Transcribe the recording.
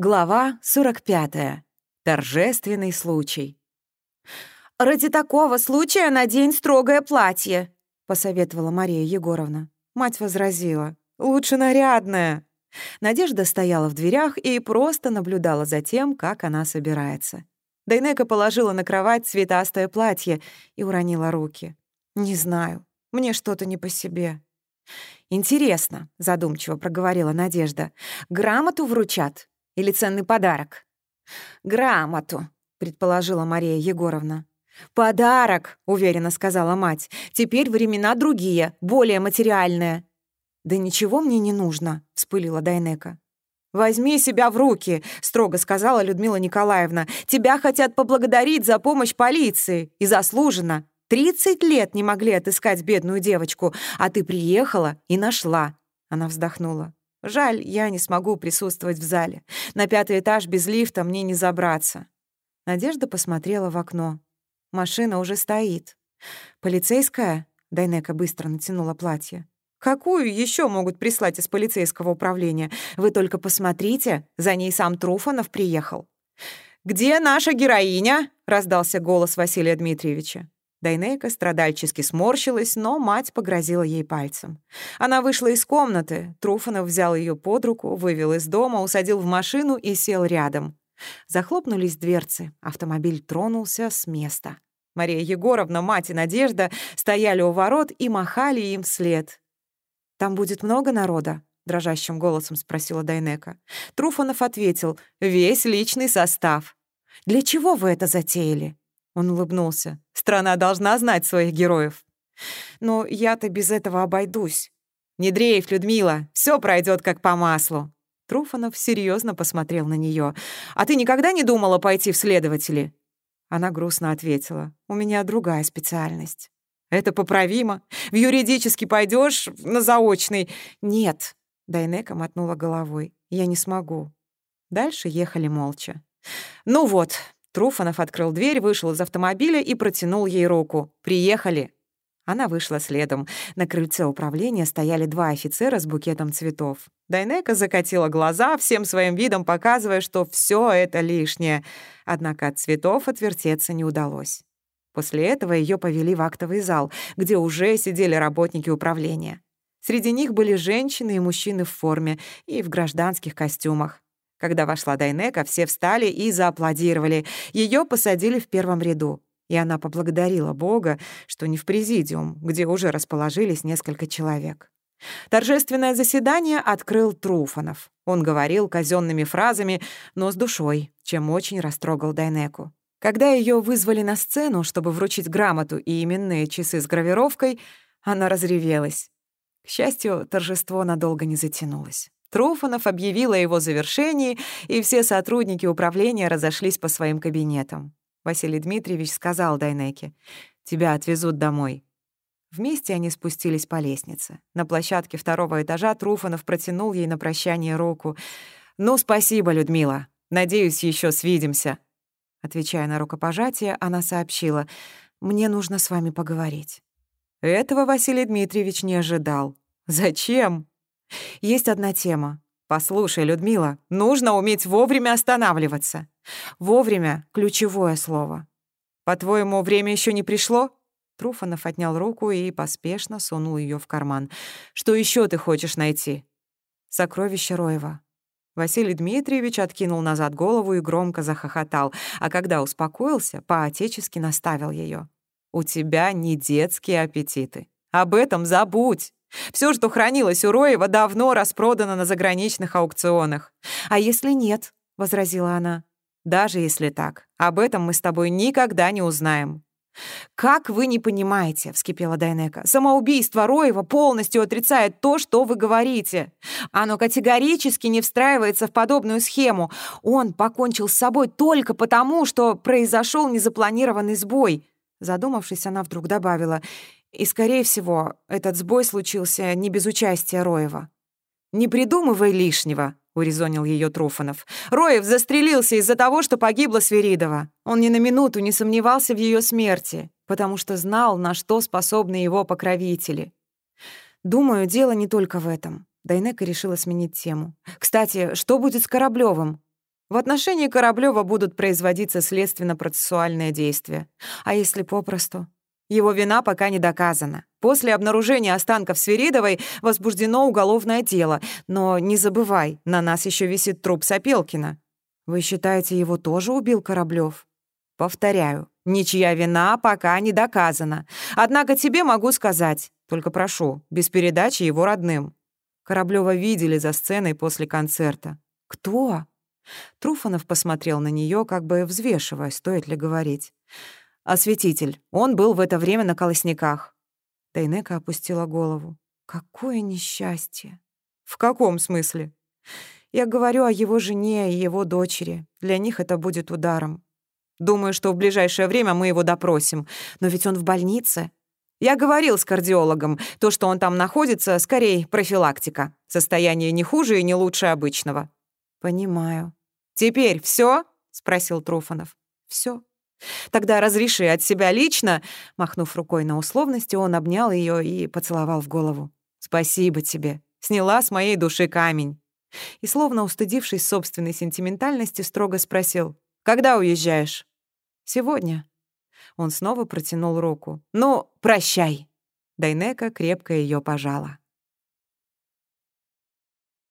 Глава 45. Торжественный случай. «Ради такого случая надень строгое платье», — посоветовала Мария Егоровна. Мать возразила. «Лучше нарядное». Надежда стояла в дверях и просто наблюдала за тем, как она собирается. Дайнека положила на кровать цветастое платье и уронила руки. «Не знаю, мне что-то не по себе». «Интересно», — задумчиво проговорила Надежда, — «грамоту вручат?» Или ценный подарок?» «Грамоту», — предположила Мария Егоровна. «Подарок», — уверенно сказала мать. «Теперь времена другие, более материальные». «Да ничего мне не нужно», — вспылила Дайнека. «Возьми себя в руки», — строго сказала Людмила Николаевна. «Тебя хотят поблагодарить за помощь полиции. И заслуженно. Тридцать лет не могли отыскать бедную девочку, а ты приехала и нашла». Она вздохнула. Жаль, я не смогу присутствовать в зале. На пятый этаж без лифта мне не забраться. Надежда посмотрела в окно. Машина уже стоит. «Полицейская?» — Дайнека быстро натянула платье. «Какую еще могут прислать из полицейского управления? Вы только посмотрите, за ней сам Труфанов приехал». «Где наша героиня?» — раздался голос Василия Дмитриевича. Дайнека страдальчески сморщилась, но мать погрозила ей пальцем. Она вышла из комнаты, Труфанов взял ее под руку, вывел из дома, усадил в машину и сел рядом. Захлопнулись дверцы, автомобиль тронулся с места. Мария Егоровна, мать и Надежда стояли у ворот и махали им вслед. «Там будет много народа?» — дрожащим голосом спросила Дайнека. Труфанов ответил, «Весь личный состав». «Для чего вы это затеяли?» Он улыбнулся. «Страна должна знать своих героев». «Но я-то без этого обойдусь». «Не дрейф, Людмила, все пройдет как по маслу». Труфанов серьезно посмотрел на нее. «А ты никогда не думала пойти в следователи?» Она грустно ответила. «У меня другая специальность». «Это поправимо. В юридический пойдешь на заочный». «Нет», — Дайнека мотнула головой. «Я не смогу». Дальше ехали молча. «Ну вот, Труфанов открыл дверь, вышел из автомобиля и протянул ей руку. «Приехали!» Она вышла следом. На крыльце управления стояли два офицера с букетом цветов. Дайнека закатила глаза, всем своим видом показывая, что все это лишнее. Однако от цветов отвертеться не удалось. После этого ее повели в актовый зал, где уже сидели работники управления. Среди них были женщины и мужчины в форме и в гражданских костюмах. Когда вошла Дайнека, все встали и зааплодировали. Ее посадили в первом ряду. И она поблагодарила Бога, что не в президиум, где уже расположились несколько человек. Торжественное заседание открыл Труфанов. Он говорил казенными фразами, но с душой, чем очень растрогал Дайнеку. Когда ее вызвали на сцену, чтобы вручить грамоту и именные часы с гравировкой, она разревелась. К счастью, торжество надолго не затянулось. Труфанов объявил о его завершении, и все сотрудники управления разошлись по своим кабинетам. Василий Дмитриевич сказал Дайнеке, «Тебя отвезут домой». Вместе они спустились по лестнице. На площадке второго этажа Труфанов протянул ей на прощание руку. «Ну, спасибо, Людмила. Надеюсь, еще свидимся». Отвечая на рукопожатие, она сообщила, «Мне нужно с вами поговорить». Этого Василий Дмитриевич не ожидал. «Зачем?» Есть одна тема. Послушай, Людмила, нужно уметь вовремя останавливаться. Вовремя — ключевое слово. По-твоему, время еще не пришло? Труфанов отнял руку и поспешно сунул ее в карман. Что еще ты хочешь найти? Сокровище Роева. Василий Дмитриевич откинул назад голову и громко захохотал, а когда успокоился, по-отечески наставил ее. «У тебя не детские аппетиты. Об этом забудь. Все, что хранилось у Роева, давно распродано на заграничных аукционах. «А если нет?» — возразила она. «Даже если так, об этом мы с тобой никогда не узнаем». «Как вы не понимаете?» — вскипела Дайнека. «Самоубийство Роева полностью отрицает то, что вы говорите. Оно категорически не встраивается в подобную схему. Он покончил с собой только потому, что произошел незапланированный сбой». Задумавшись, она вдруг добавила, и, скорее всего, этот сбой случился не без участия Роева. «Не придумывай лишнего», — урезонил ее Труфанов. «Роев застрелился из-за того, что погибла Свиридова. Он ни на минуту не сомневался в ее смерти, потому что знал, на что способны его покровители. Думаю, дело не только в этом». Дайнека решила сменить тему. «Кстати, что будет с Кораблёвым?» В отношении Кораблёва будут производиться следственно-процессуальные действия. А если попросту? Его вина пока не доказана. После обнаружения останков Свиридовой возбуждено уголовное дело. Но не забывай, на нас еще висит труп Сапелкина. Вы считаете, его тоже убил Кораблёв? Повторяю, ничья вина пока не доказана. Однако тебе могу сказать, только прошу, без передачи его родным. Кораблёва видели за сценой после концерта. Кто? Труфанов посмотрел на нее, как бы взвешивая, стоит ли говорить. «Осветитель. Он был в это время на колосниках». Тайнека опустила голову. «Какое несчастье!» «В каком смысле?» «Я говорю о его жене и его дочери. Для них это будет ударом. Думаю, что в ближайшее время мы его допросим. Но ведь он в больнице. Я говорил с кардиологом. То, что он там находится, скорее профилактика. Состояние не хуже и не лучше обычного». «Понимаю. «Теперь все? спросил Труфанов. Все. Тогда разреши от себя лично, махнув рукой на условности, он обнял ее и поцеловал в голову. Спасибо тебе. Сняла с моей души камень. И словно устыдившись собственной сентиментальности, строго спросил: "Когда уезжаешь?" "Сегодня". Он снова протянул руку. "Ну, прощай". Дайнека крепко ее пожала.